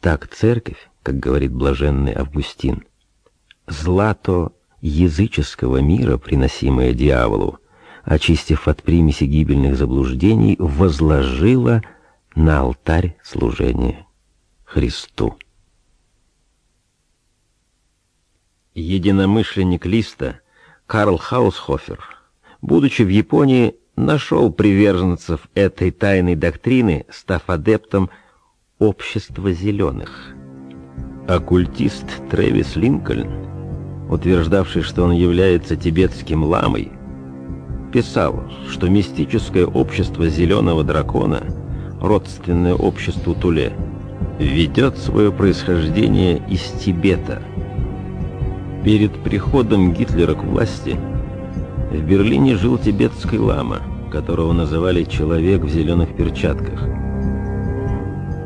Так церковь, как говорит блаженный Августин, злато языческого мира, приносимое дьяволу, очистив от примеси гибельных заблуждений, возложила на алтарь служения Христу. Единомышленник Листа Карл Хаусхофер, будучи в Японии, нашел приверженцев этой тайной доктрины, став адептом общества зеленых. Оккультист Трэвис Линкольн, утверждавший, что он является тибетским ламой, писал, что мистическое общество зеленого дракона, родственное обществу Туле, ведет свое происхождение из Тибета. Перед приходом Гитлера к власти в Берлине жил тибетский лама, которого называли «человек в зеленых перчатках».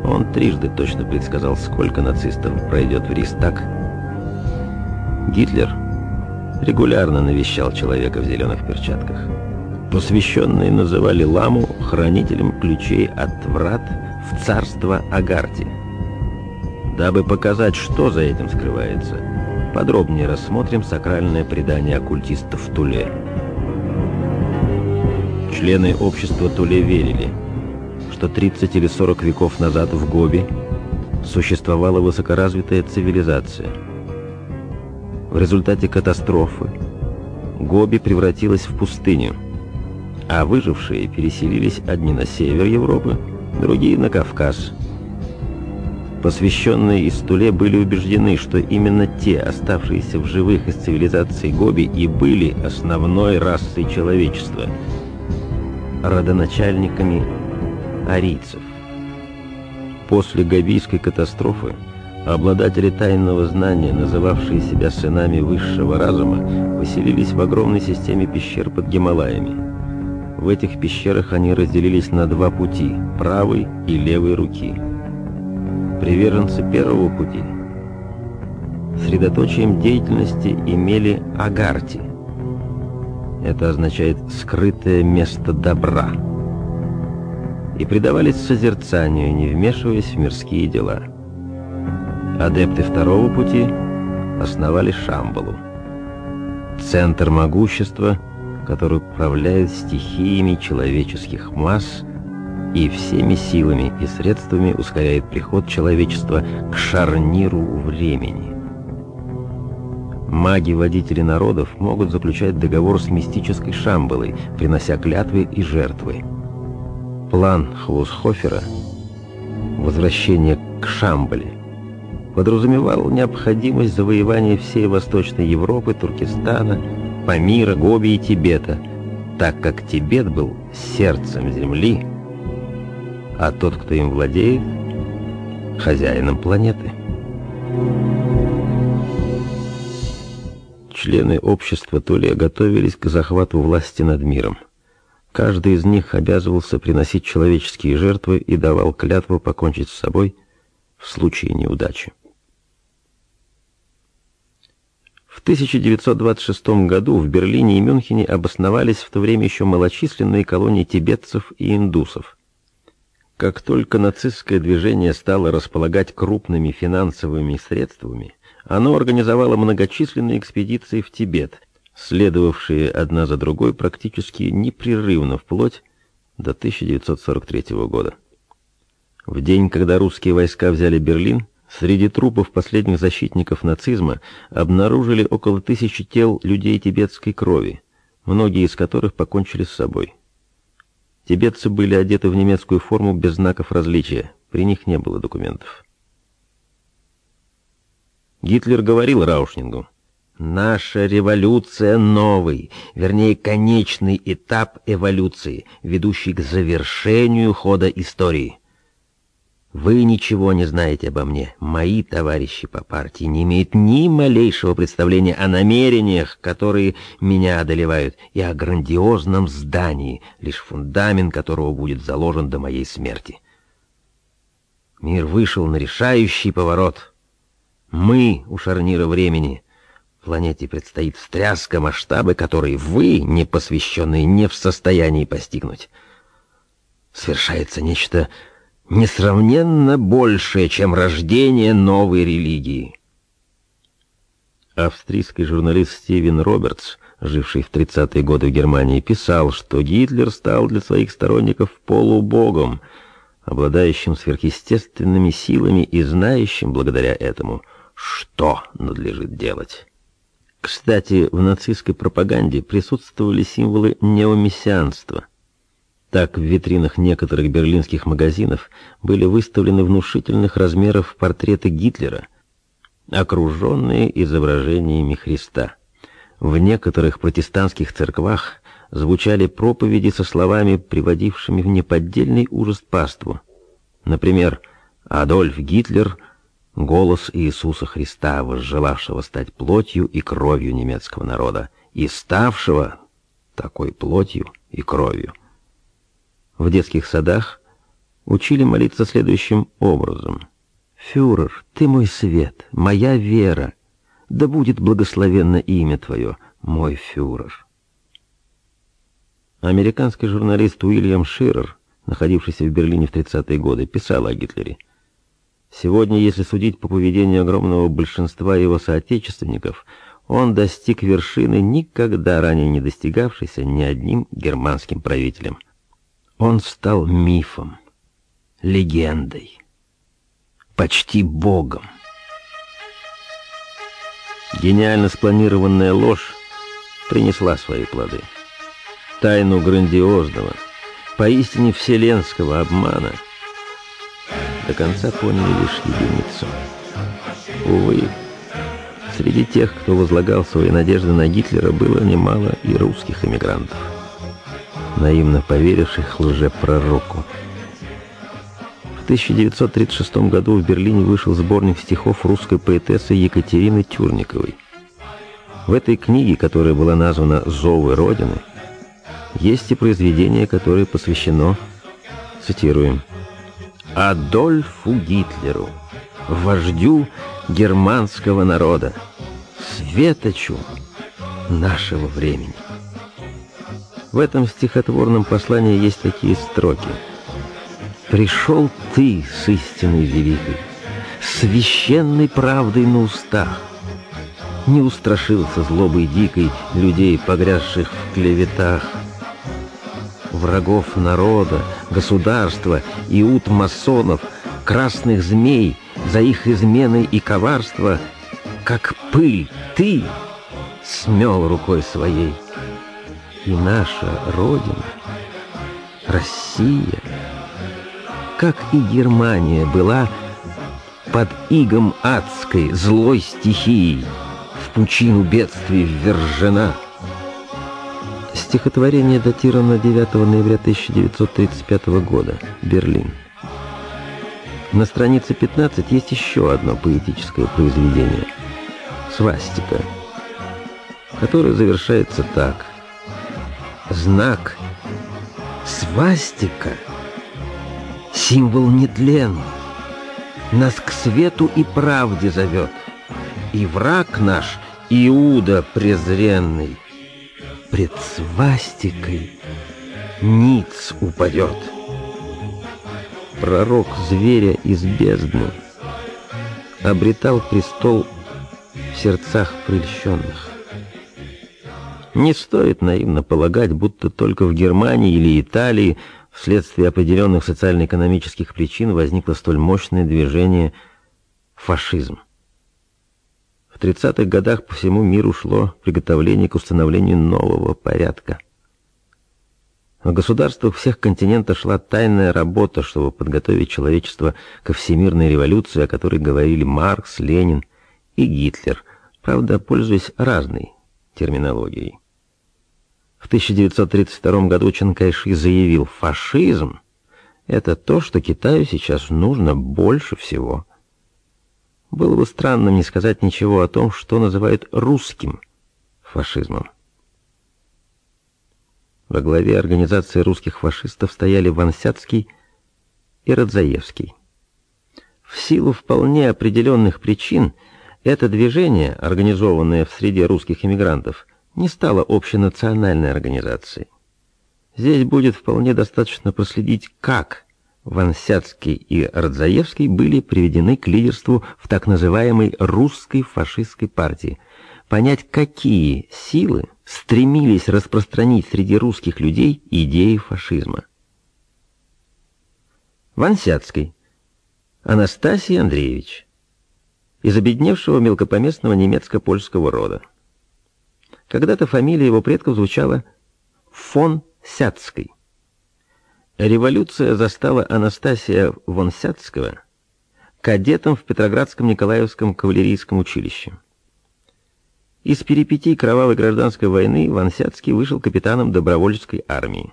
Он трижды точно предсказал, сколько нацистов пройдет в Ристак. Гитлер регулярно навещал человека в зеленых перчатках. Посвященные называли ламу хранителем ключей от врат в царство Агарти. Дабы показать, что за этим скрывается, подробнее рассмотрим сакральное предание оккультистов Туле. Члены общества Туле верили, что 30 или 40 веков назад в Гоби существовала высокоразвитая цивилизация. В результате катастрофы Гоби превратилась в пустыню, а выжившие переселились одни на север Европы, другие на Кавказ. Посвященные из Туле были убеждены, что именно те, оставшиеся в живых из цивилизации Гоби, и были основной расой человечества, родоначальниками арийцев. После Габийской катастрофы обладатели тайного знания, называвшие себя сынами высшего разума, поселились в огромной системе пещер под Гималаями. В этих пещерах они разделились на два пути – правой и левой руки. Приверженцы первого пути средоточием деятельности имели Агарти. Это означает «скрытое место добра» и предавались созерцанию, не вмешиваясь в мирские дела. Адепты второго пути основали Шамбалу. Центр могущества – который управляет стихиями человеческих масс и всеми силами и средствами ускоряет приход человечества к шарниру времени. Маги-водители народов могут заключать договор с мистической Шамбалой, принося клятвы и жертвы. План Хлусхофера «Возвращение к Шамбале» подразумевал необходимость завоевания всей Восточной Европы, Туркестана, Памира, Гоби и Тибета, так как Тибет был сердцем земли, а тот, кто им владеет, хозяином планеты. Члены общества Туле готовились к захвату власти над миром. Каждый из них обязывался приносить человеческие жертвы и давал клятву покончить с собой в случае неудачи. В 1926 году в Берлине и Мюнхене обосновались в то время еще малочисленные колонии тибетцев и индусов. Как только нацистское движение стало располагать крупными финансовыми средствами, оно организовало многочисленные экспедиции в Тибет, следовавшие одна за другой практически непрерывно вплоть до 1943 года. В день, когда русские войска взяли Берлин, Среди трупов последних защитников нацизма обнаружили около тысячи тел людей тибетской крови, многие из которых покончили с собой. Тибетцы были одеты в немецкую форму без знаков различия, при них не было документов. Гитлер говорил Раушнингу, «Наша революция — новый, вернее, конечный этап эволюции, ведущий к завершению хода истории». Вы ничего не знаете обо мне. Мои товарищи по партии не имеют ни малейшего представления о намерениях, которые меня одолевают, и о грандиозном здании, лишь фундамент которого будет заложен до моей смерти. Мир вышел на решающий поворот. Мы у шарнира времени. Планете предстоит встряска, масштабы которой вы, не посвященные, не в состоянии постигнуть. Свершается нечто несравненно большее, чем рождение новой религии. Австрийский журналист Стивен Робертс, живший в 30-е годы в Германии, писал, что Гитлер стал для своих сторонников полубогом, обладающим сверхъестественными силами и знающим благодаря этому, что надлежит делать. Кстати, в нацистской пропаганде присутствовали символы неомессианства. Так в витринах некоторых берлинских магазинов были выставлены внушительных размеров портреты Гитлера, окруженные изображениями Христа. В некоторых протестантских церквах звучали проповеди со словами, приводившими в неподдельный ужас паству. Например, Адольф Гитлер — голос Иисуса Христа, возжелавшего стать плотью и кровью немецкого народа, и ставшего такой плотью и кровью. В детских садах учили молиться следующим образом. «Фюрер, ты мой свет, моя вера, да будет благословенно имя твое, мой фюрер». Американский журналист Уильям Ширер, находившийся в Берлине в 30-е годы, писал о Гитлере. Сегодня, если судить по поведению огромного большинства его соотечественников, он достиг вершины, никогда ранее не достигавшейся ни одним германским правителем. Он стал мифом, легендой, почти богом. Гениально спланированная ложь принесла свои плоды тайну грандиозного, поистине вселенского обмана до конца поняли лишь единицу. Увы, среди тех, кто возлагал свои надежды на Гитлера, было немало и русских эмигрантов, наивно поверивших лжепророку. В 1936 году в Берлине вышел сборник стихов русской поэтессы Екатерины Тюрниковой. В этой книге, которая была названа «Зовы Родины», есть и произведение, которое посвящено, цитируем, «Адольфу Гитлеру, вождю германского народа, светочу нашего времени». В этом стихотворном послании есть такие строки. «Пришел ты с истиной великой, священной правдой на устах, не устрашился злобой дикой людей, погрязших в клеветах, врагов народа, государства, иуд масонов, красных змей за их измены и коварство, как пыль ты смел рукой своей. И наша Родина, Россия, как и Германия, была под игом адской злой стихией, в пучину бедствий ввержена — Стихотворение датировано 9 ноября 1935 года. Берлин. На странице 15 есть еще одно поэтическое произведение. «Свастика», которое завершается так. Знак свастика, символ нетленный, нас к свету и правде зовет, и враг наш, Иуда презренный, пред свастикой ниц упадет. Пророк зверя из бездны обретал престол в сердцах прельщенных. Не стоит наивно полагать, будто только в Германии или Италии вследствие определенных социально-экономических причин возникло столь мощное движение фашизм. В 30-х годах по всему миру шло приготовление к установлению нового порядка. В государствах всех континентов шла тайная работа, чтобы подготовить человечество ко всемирной революции, о которой говорили Маркс, Ленин и Гитлер, правда, пользуясь разной терминологией. В 1932 году Чан Кайши заявил, фашизм – это то, что Китаю сейчас нужно больше всего – было бы странным не сказать ничего о том, что называют русским фашизмом. Во главе организации русских фашистов стояли Вансяцкий и Радзаевский. В силу вполне определенных причин это движение, организованное в среде русских эмигрантов, не стало общенациональной организацией. Здесь будет вполне достаточно проследить, как Вансяцкий и Радзаевский были приведены к лидерству в так называемой русской фашистской партии. Понять, какие силы стремились распространить среди русских людей идеи фашизма. Вансяцкий Анастасий Андреевич из обедневшего мелкопоместного немецко-польского рода. Когда-то фамилия его предков звучала фон Сяцкий. Революция застала Анастасия von Сяцкого кадетом в Петроградском Николаевском кавалерийском училище. Из перипетий кровавой гражданской войны Ван Сяцкий вышел капитаном добровольческой армии.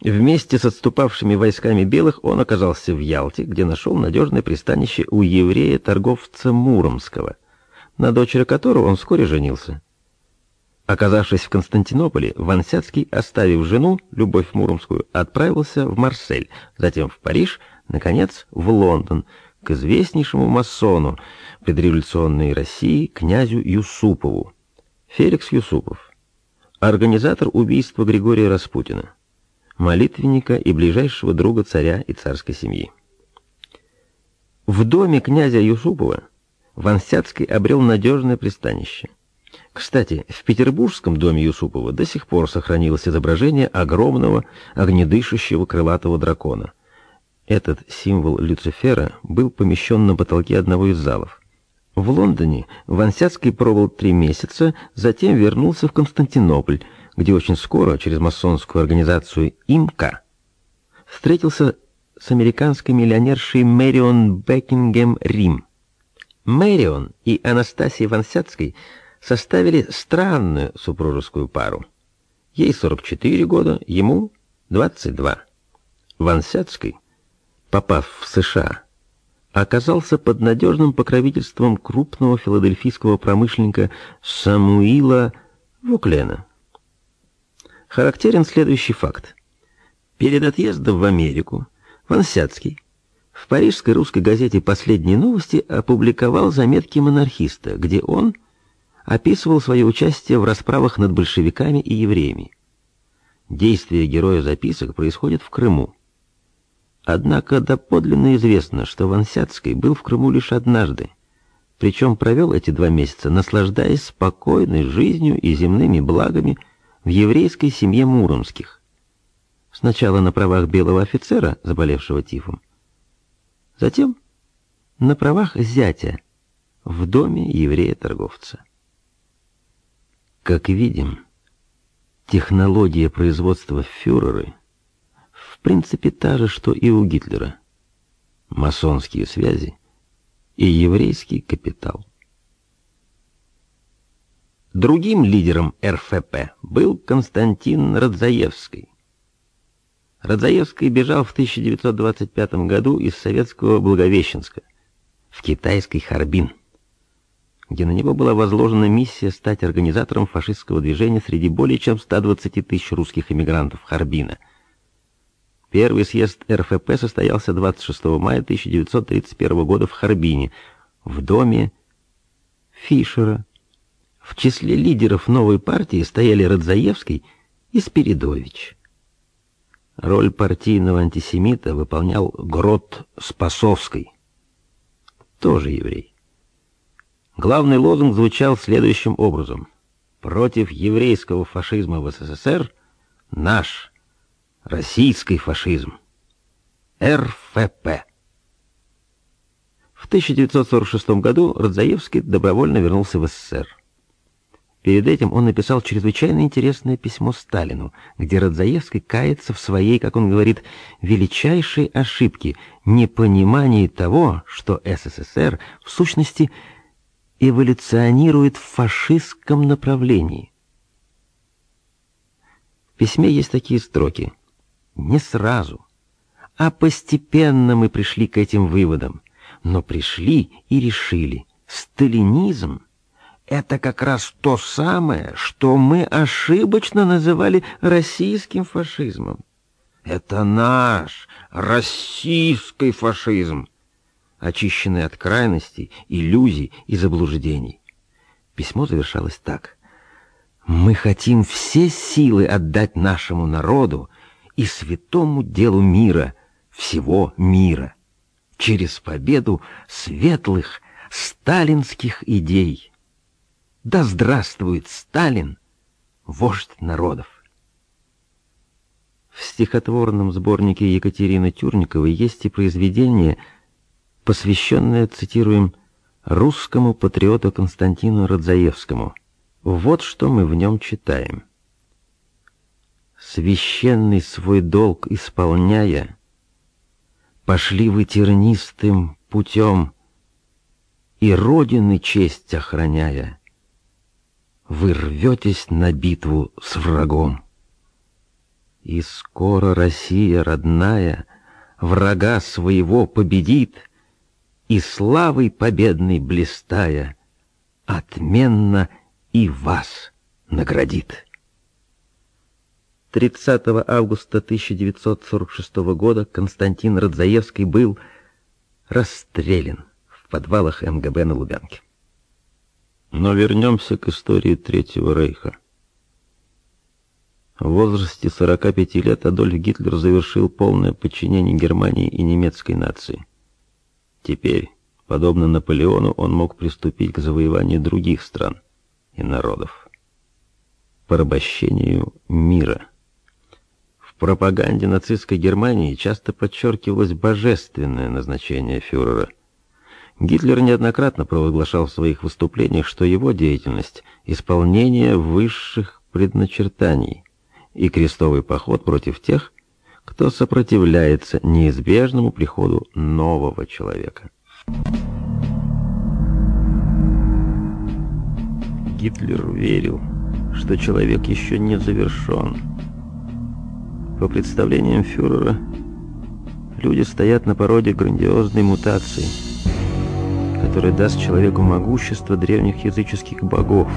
Вместе с отступавшими войсками белых он оказался в Ялте, где нашел надежное пристанище у еврея-торговца Муромского, на дочери которого он вскоре женился. Оказавшись в Константинополе, Вансяцкий, оставив жену, Любовь Муромскую, отправился в Марсель, затем в Париж, наконец, в Лондон, к известнейшему масону предреволюционной России князю Юсупову. Феликс Юсупов, организатор убийства Григория Распутина, молитвенника и ближайшего друга царя и царской семьи. В доме князя Юсупова Вансяцкий обрел надежное пристанище. Кстати, в петербургском доме Юсупова до сих пор сохранилось изображение огромного огнедышащего крылатого дракона. Этот символ Люцифера был помещен на потолке одного из залов. В Лондоне Вансяцкий пробыл три месяца, затем вернулся в Константинополь, где очень скоро, через масонскую организацию ИМКА, встретился с американской миллионершей Мэрион Бекингем Рим. Мэрион и Анастасия Вансяцкой – составили странную супружескую пару. Ей 44 года, ему 22. Вансяцкий, попав в США, оказался под надежным покровительством крупного филадельфийского промышленника Самуила Вуклена. Характерен следующий факт. Перед отъездом в Америку Вансяцкий в парижской русской газете «Последние новости» опубликовал заметки монархиста, где он – описывал свое участие в расправах над большевиками и евреями. Действие героя записок происходит в Крыму. Однако доподлинно известно, что Вансяцкий был в Крыму лишь однажды, причем провел эти два месяца, наслаждаясь спокойной жизнью и земными благами в еврейской семье Муромских. Сначала на правах белого офицера, заболевшего тифом, затем на правах зятя в доме еврея-торговца. Как видим, технология производства фюреры в принципе та же, что и у Гитлера. Масонские связи и еврейский капитал. Другим лидером РФП был Константин Радзаевский. Радзаевский бежал в 1925 году из советского Благовещенска в китайский Харбин где на него была возложена миссия стать организатором фашистского движения среди более чем 120 тысяч русских эмигрантов Харбина. Первый съезд РФП состоялся 26 мая 1931 года в Харбине, в доме Фишера. В числе лидеров новой партии стояли Радзаевский и Спиридович. Роль партийного антисемита выполнял Грот Спасовский, тоже еврей. Главный лозунг звучал следующим образом. Против еврейского фашизма в СССР наш российский фашизм. РФП. В 1946 году Радзаевский добровольно вернулся в СССР. Перед этим он написал чрезвычайно интересное письмо Сталину, где Радзаевский кается в своей, как он говорит, величайшей ошибке непонимании того, что СССР в сущности – эволюционирует в фашистском направлении. В письме есть такие строки. Не сразу, а постепенно мы пришли к этим выводам, но пришли и решили. Сталинизм — это как раз то самое, что мы ошибочно называли российским фашизмом. Это наш российский фашизм очищенный от крайностей, иллюзий и заблуждений. Письмо завершалось так. «Мы хотим все силы отдать нашему народу и святому делу мира, всего мира через победу светлых сталинских идей. Да здравствует Сталин, вождь народов! В стихотворном сборнике Екатерины Тюрниковой есть и произведение, посвященное, цитируем, русскому патриоту Константину Радзаевскому. Вот что мы в нем читаем. «Священный свой долг исполняя, пошли вы тернистым путем, и Родины честь охраняя, вы рветесь на битву с врагом. И скоро Россия родная врага своего победит, и славой победной блистая отменно и вас наградит. 30 августа 1946 года Константин Радзаевский был расстрелян в подвалах МГБ на Лубянке. Но вернемся к истории Третьего Рейха. В возрасте 45 лет Адольф Гитлер завершил полное подчинение Германии и немецкой нации. Теперь, подобно Наполеону, он мог приступить к завоеванию других стран и народов. Порабощению мира. В пропаганде нацистской Германии часто подчеркивалось божественное назначение фюрера. Гитлер неоднократно провозглашал в своих выступлениях, что его деятельность — исполнение высших предначертаний и крестовый поход против тех, кто сопротивляется неизбежному приходу нового человека. Гитлер верил, что человек еще не завершен. По представлениям фюрера, люди стоят на породе грандиозной мутации, которая даст человеку могущество древних языческих богов.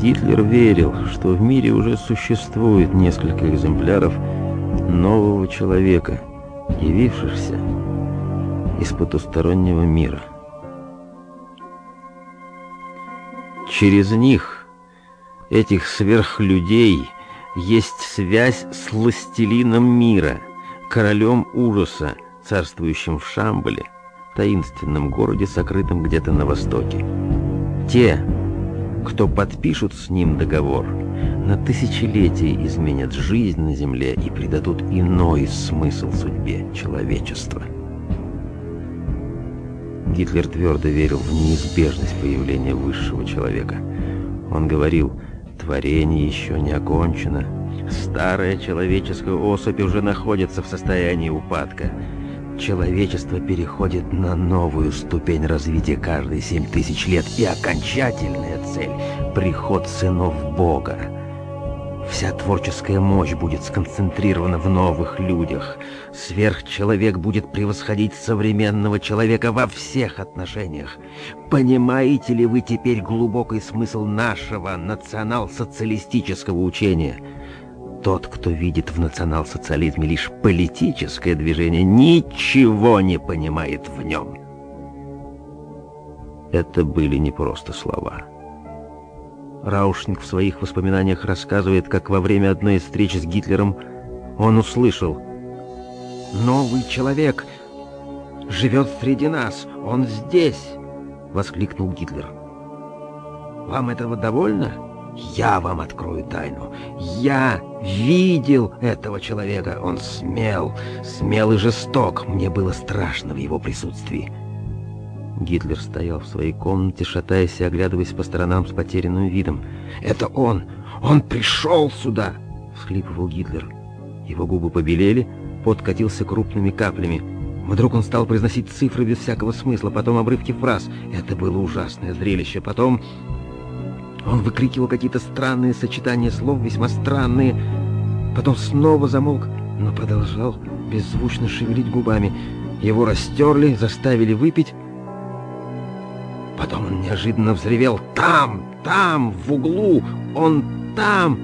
Гитлер верил, что в мире уже существует несколько экземпляров нового человека, явившихся из потустороннего мира. Через них, этих сверхлюдей, есть связь с властелином мира, королем ужаса, царствующим в Шамбале, таинственном городе, сокрытом где-то на востоке. Те, кто подпишут с ним договор, на тысячелетия изменят жизнь на земле и придадут иной смысл судьбе человечества. Гитлер твердо верил в неизбежность появления высшего человека. Он говорил, творение еще не окончено. Старая человеческая особь уже находится в состоянии упадка. Человечество переходит на новую ступень развития каждые семь тысяч лет, и окончательная цель — приход сынов Бога. Вся творческая мощь будет сконцентрирована в новых людях. Сверхчеловек будет превосходить современного человека во всех отношениях. Понимаете ли вы теперь глубокий смысл нашего национал-социалистического учения — тот, кто видит в национал-социализме лишь политическое движение, ничего не понимает в нем. Это были не просто слова. Раушник в своих воспоминаниях рассказывает, как во время одной из встреч с Гитлером он услышал «Новый человек живет среди нас, он здесь!» — воскликнул Гитлер. «Вам этого довольно?» Я вам открою тайну. Я видел этого человека. Он смел, смел и жесток. Мне было страшно в его присутствии. Гитлер стоял в своей комнате, шатаясь и оглядываясь по сторонам с потерянным видом. «Это он! Он пришел сюда!» — всхлипывал Гитлер. Его губы побелели, пот катился крупными каплями. Вдруг он стал произносить цифры без всякого смысла, потом обрывки фраз. Это было ужасное зрелище. Потом он выкрикивал какие-то странные сочетания слов, весьма странные. Потом снова замолк, но продолжал беззвучно шевелить губами. Его растерли, заставили выпить. Потом он неожиданно взревел «Там! Там! В углу! Он там!»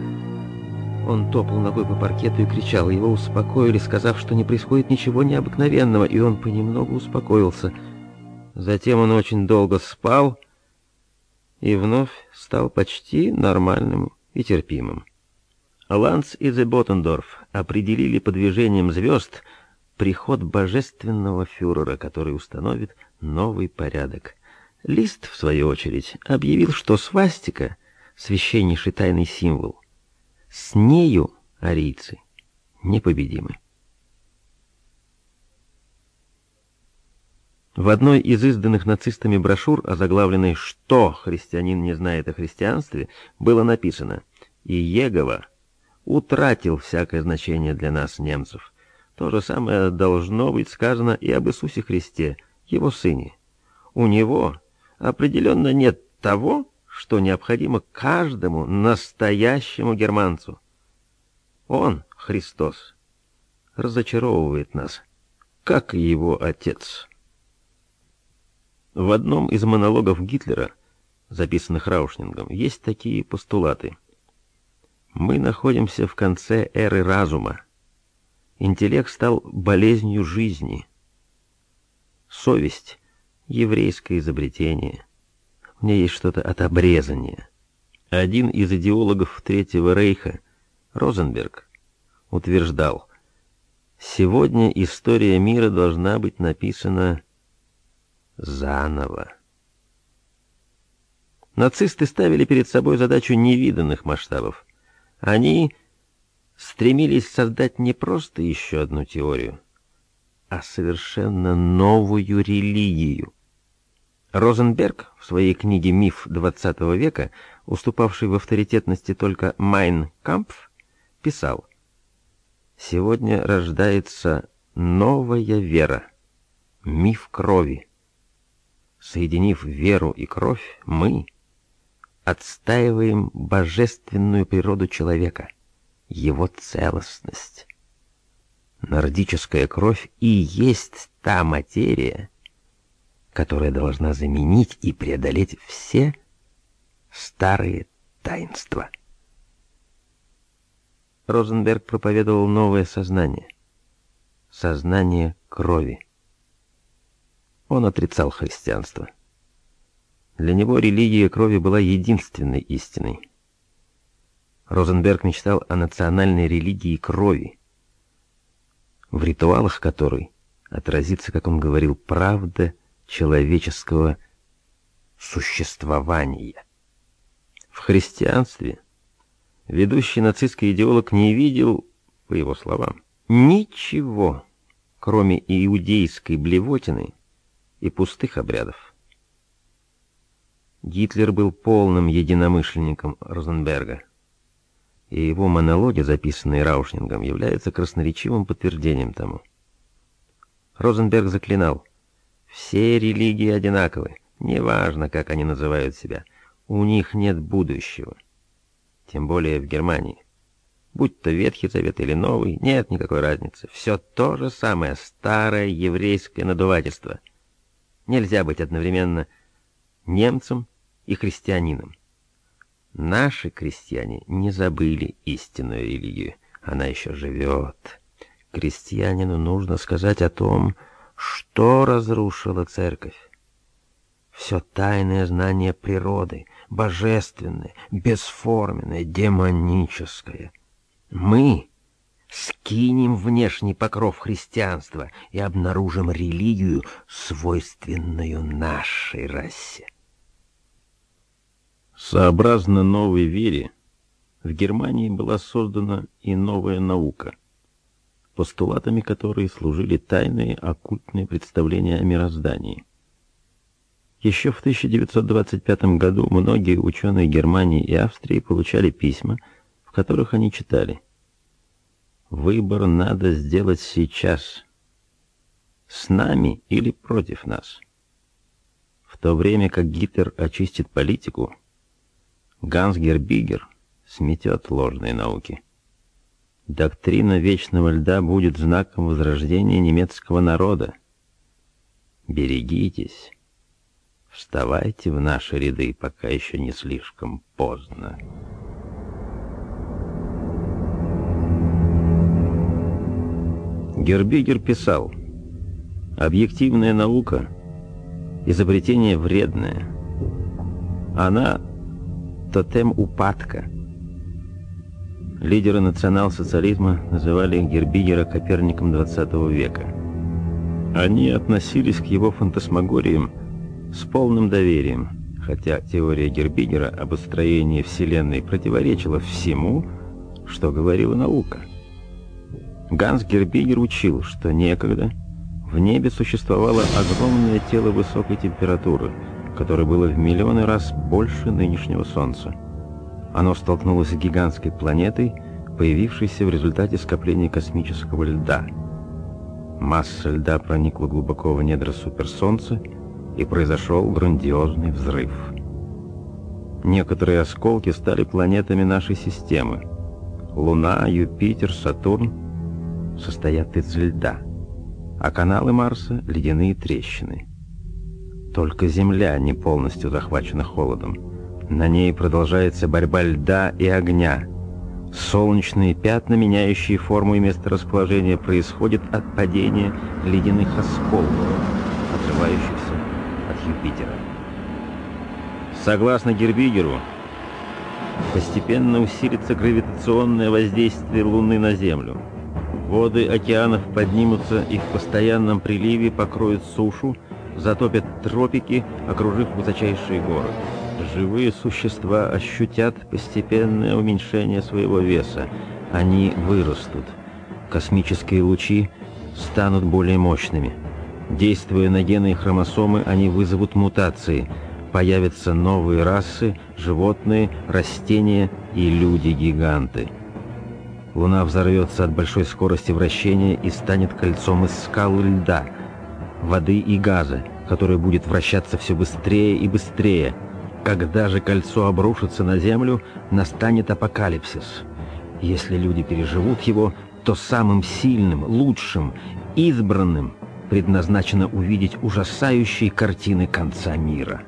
Он топал ногой по паркету и кричал. Его успокоили, сказав, что не происходит ничего необыкновенного, и он понемногу успокоился. Затем он очень долго спал, и вновь стал почти нормальным и терпимым. Ланц и Зеботендорф определили по движениям звезд приход божественного фюрера, который установит новый порядок. Лист, в свою очередь, объявил, что свастика — священнейший тайный символ. С нею арийцы непобедимы. В одной из изданных нацистами брошюр, озаглавленной «Что христианин не знает о христианстве», было написано «Иегова утратил всякое значение для нас, немцев. То же самое должно быть сказано и об Иисусе Христе, его сыне. У него определенно нет того, что необходимо каждому настоящему германцу. Он, Христос, разочаровывает нас, как и его отец». В одном из монологов Гитлера, записанных Раушнингом, есть такие постулаты. Мы находимся в конце эры разума. Интеллект стал болезнью жизни. Совесть — еврейское изобретение. В ней есть что-то от обрезания. Один из идеологов Третьего Рейха, Розенберг, утверждал, «Сегодня история мира должна быть написана заново. Нацисты ставили перед собой задачу невиданных масштабов. Они стремились создать не просто еще одну теорию, а совершенно новую религию. Розенберг в своей книге «Миф XX века», уступавший в авторитетности только «Майн Кампф», писал «Сегодня рождается новая вера, миф крови, Соединив веру и кровь, мы отстаиваем божественную природу человека, его целостность. Нордическая кровь и есть та материя, которая должна заменить и преодолеть все старые таинства. Розенберг проповедовал новое сознание, сознание крови. Он отрицал христианство. Для него религия крови была единственной истиной. Розенберг мечтал о национальной религии крови, в ритуалах которой отразится, как он говорил, правда человеческого существования. В христианстве ведущий нацистский идеолог не видел, по его словам, ничего, кроме иудейской блевотины, и пустых обрядов. Гитлер был полным единомышленником Розенберга, и его монологи, записанные Раушнингом, являются красноречивым подтверждением тому. Розенберг заклинал, «Все религии одинаковы, неважно, как они называют себя, у них нет будущего, тем более в Германии. Будь то Ветхий Завет или Новый, нет никакой разницы, все то же самое старое еврейское надувательство — Нельзя быть одновременно немцем и христианином. Наши крестьяне не забыли истинную религию. Она еще живет. Крестьянину нужно сказать о том, разрушила церковь. Все тайное знание природы, божественное, бесформенное, демоническое. Мы скинем внешний покров христианства и обнаружим религию, свойственную нашей расе. Сообразно новой вере, в Германии была создана и новая наука, постулатами которой служили тайные оккультные представления о мироздании. Еще в 1925 году многие ученые Германии и Австрии получали письма, в которых они читали – Выбор надо сделать сейчас. С нами или против нас. В то время как Гитлер очистит политику, Ганс Гербигер сметет ложные науки. Доктрина вечного льда будет знаком возрождения немецкого народа. Берегитесь. Вставайте в наши ряды, пока еще не слишком поздно. Гербигер писал, «Объективная наука — изобретение вредное. Она — тотем упадка. Лидеры национал-социализма называли Гербигера Коперником XX века. Они относились к его фантасмагориям с полным доверием, хотя теория Гербигера об устроении Вселенной противоречила всему, что говорила наука. Ганс Гербигер учил, что некогда в небе существовало огромное тело высокой температуры, которое было в миллионы раз больше нынешнего Солнца. Оно столкнулось с гигантской планетой, появившейся в результате скопления космического льда. Масса льда проникла глубоко в недра суперсолнца, и произошел грандиозный взрыв. Некоторые осколки стали планетами нашей системы. Луна, Юпитер, Сатурн состоят из льда, а каналы Марса — ледяные трещины. Только Земля не полностью захвачена холодом. На ней продолжается борьба льда и огня. Солнечные пятна, меняющие форму и место расположения, происходят от падения ледяных осколков, отрывающихся от Юпитера. Согласно Гербигеру, постепенно усилится гравитационное воздействие Луны на Землю. Воды океанов поднимутся и в постоянном приливе покроют сушу, затопят тропики, окружив высочайшие горы. Живые существа ощутят постепенное уменьшение своего веса. Они вырастут. Космические лучи станут более мощными. Действуя на гены и хромосомы, они вызовут мутации. Появятся новые расы, животные, растения и люди-гиганты. Луна взорвется от большой скорости вращения и станет кольцом из скал и льда, воды и газа, которое будет вращаться все быстрее и быстрее. Когда же кольцо обрушится на Землю, настанет апокалипсис. Если люди переживут его, то самым сильным, лучшим, избранным предназначено увидеть ужасающие картины конца мира.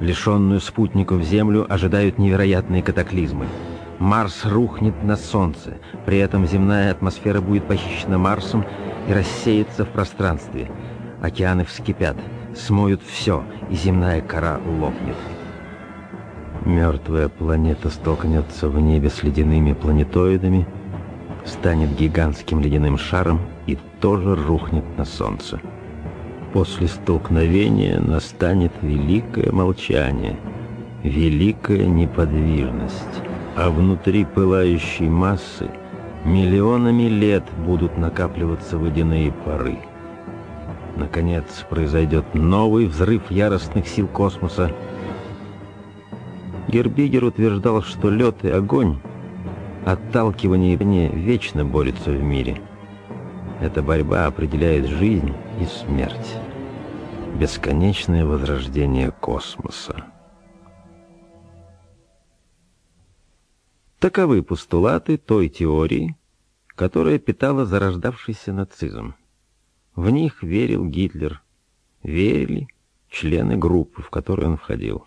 Лишенную спутников Землю ожидают невероятные катаклизмы. Марс рухнет на Солнце, при этом земная атмосфера будет похищена Марсом и рассеется в пространстве. Океаны вскипят, смоют все, и земная кора лопнет. Мертвая планета столкнется в небе с ледяными планетоидами, станет гигантским ледяным шаром и тоже рухнет на солнце. После столкновения настанет великое молчание, великая неподвижность, а внутри пылающей массы миллионами лет будут накапливаться водяные пары. Наконец произойдет новый взрыв яростных сил космоса. Гербигер утверждал, что лед и огонь, отталкивание не вечно борются в мире – эта борьба определяет жизнь и смерть. Бесконечное возрождение космоса. Таковы постулаты той теории, которая питала зарождавшийся нацизм. В них верил Гитлер, верили члены группы, в которую он входил.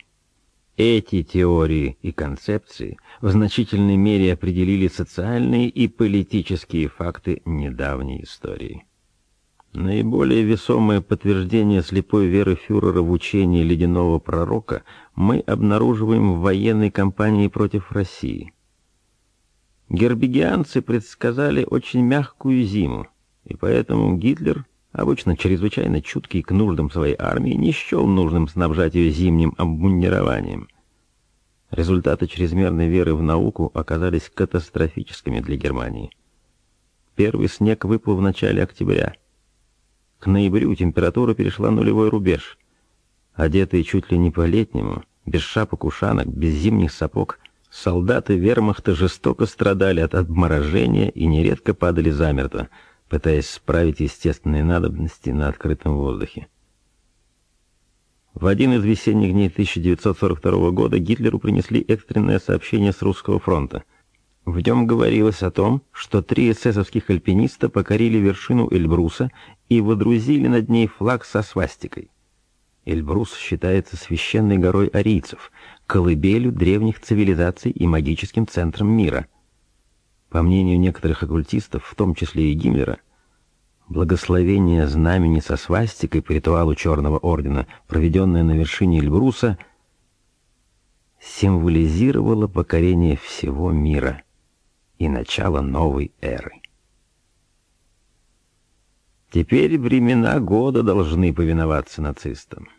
Эти теории и концепции в значительной мере определили социальные и политические факты недавней истории. Наиболее весомое подтверждение слепой веры фюрера в учение ледяного пророка мы обнаруживаем в военной кампании против России. Гербигианцы предсказали очень мягкую зиму, и поэтому Гитлер обычно чрезвычайно чуткий к нуждам своей армии, не счел нужным снабжать ее зимним обмундированием. Результаты чрезмерной веры в науку оказались катастрофическими для Германии. Первый снег выпал в начале октября. К ноябрю температура перешла нулевой рубеж. Одетые чуть ли не по-летнему, без шапок-ушанок, без зимних сапог, солдаты вермахта жестоко страдали от обморожения и нередко падали замертво — пытаясь справить естественные надобности на открытом воздухе. В один из весенних дней 1942 года Гитлеру принесли экстренное сообщение с русского фронта. В нем говорилось о том, что три эсэсовских альпиниста покорили вершину Эльбруса и водрузили над ней флаг со свастикой. Эльбрус считается священной горой арийцев, колыбелью древних цивилизаций и магическим центром мира – по мнению некоторых оккультистов, в том числе и Гиммлера, благословение знамени со свастикой по ритуалу Черного Ордена, проведенное на вершине Эльбруса, символизировало покорение всего мира. и начало новой эры. Теперь времена года должны повиноваться нацистам.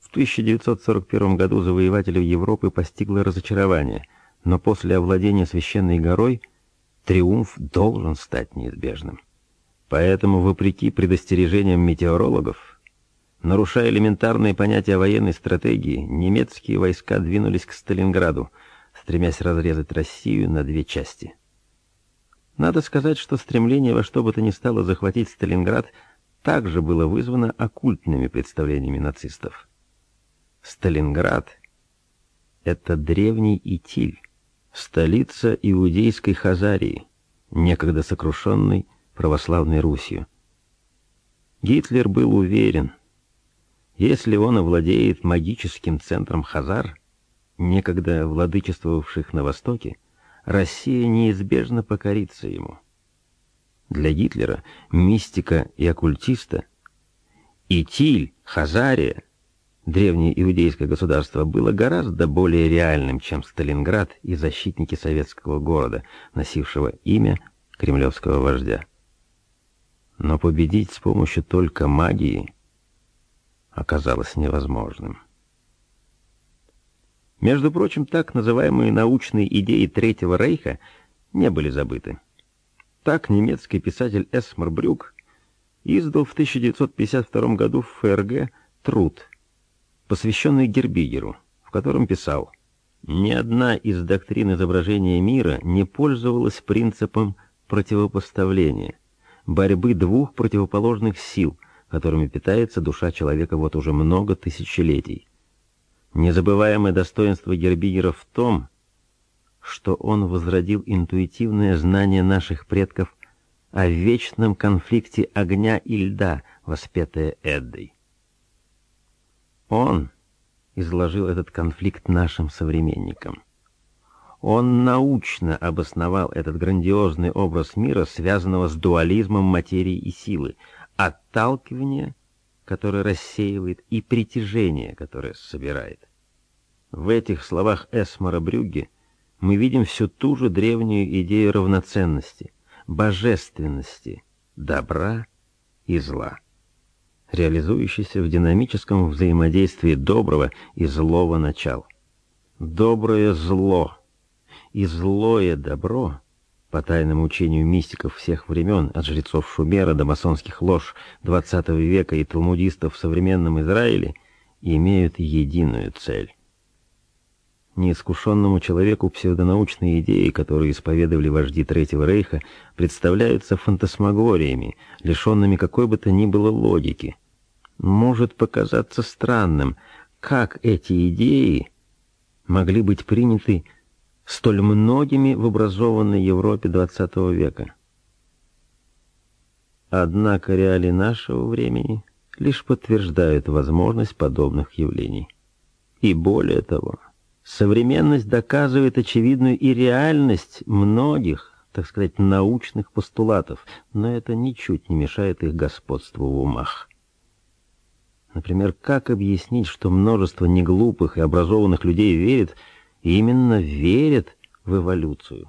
В 1941 году завоевателей Европы постигло разочарование, но после овладения священной горой триумф должен стать неизбежным. Поэтому, вопреки предостережениям метеорологов, нарушая элементарные понятия военной стратегии, немецкие войска двинулись к Сталинграду, стремясь разрезать Россию на две части. Надо сказать, что стремление во что бы то ни стало захватить Сталинград также было вызвано оккультными представлениями нацистов. Сталинград — это древний Итиль, столица иудейской Хазарии, некогда сокрушенной православной Русью. Гитлер был уверен, если он овладеет магическим центром Хазар, некогда владычествовавших на Востоке, Россия неизбежно покорится ему. Для Гитлера, мистика и оккультиста, Итиль, Хазария, древнее иудейское государство, было гораздо более реальным, чем Сталинград и защитники советского города, носившего имя кремлевского вождя. Но победить с помощью только магии оказалось невозможным. Между прочим, так называемые научные идеи Третьего Рейха не были забыты. Так немецкий писатель Эсмар Брюк издал в 1952 году в ФРГ труд, посвященный Гербигеру, в котором писал «Ни одна из доктрин изображения мира не пользовалась принципом противопоставления, борьбы двух противоположных сил, которыми питается душа человека вот уже много тысячелетий. Незабываемое достоинство Гербигера в том, что он возродил интуитивное знание наших предков о вечном конфликте огня и льда, воспетое Эддой. Он изложил этот конфликт нашим современникам. Он научно обосновал этот грандиозный образ мира, связанного с дуализмом материи и силы, отталкивание которое рассеивает, и притяжение, которое собирает. В этих словах Эсмара Брюгге мы видим всю ту же древнюю идею равноценности, божественности, добра и зла, реализующейся в динамическом взаимодействии доброго и злого начал. Доброе зло и злое добро по тайному учению мистиков всех времен, от жрецов Шумера до масонских лож XX века и талмудистов в современном Израиле, имеют единую цель. Неискушенному человеку псевдонаучные идеи, которые исповедовали вожди Третьего Рейха, представляются фантасмагориями, лишенными какой бы то ни было логики. Может показаться странным, как эти идеи могли быть приняты столь многими в образованной Европе XX века. Однако реалии нашего времени лишь подтверждают возможность подобных явлений. И более того, современность доказывает очевидную и реальность многих, так сказать, научных постулатов, но это ничуть не мешает их господству в умах. Например, как объяснить, что множество неглупых и образованных людей верит, именно верят в эволюцию.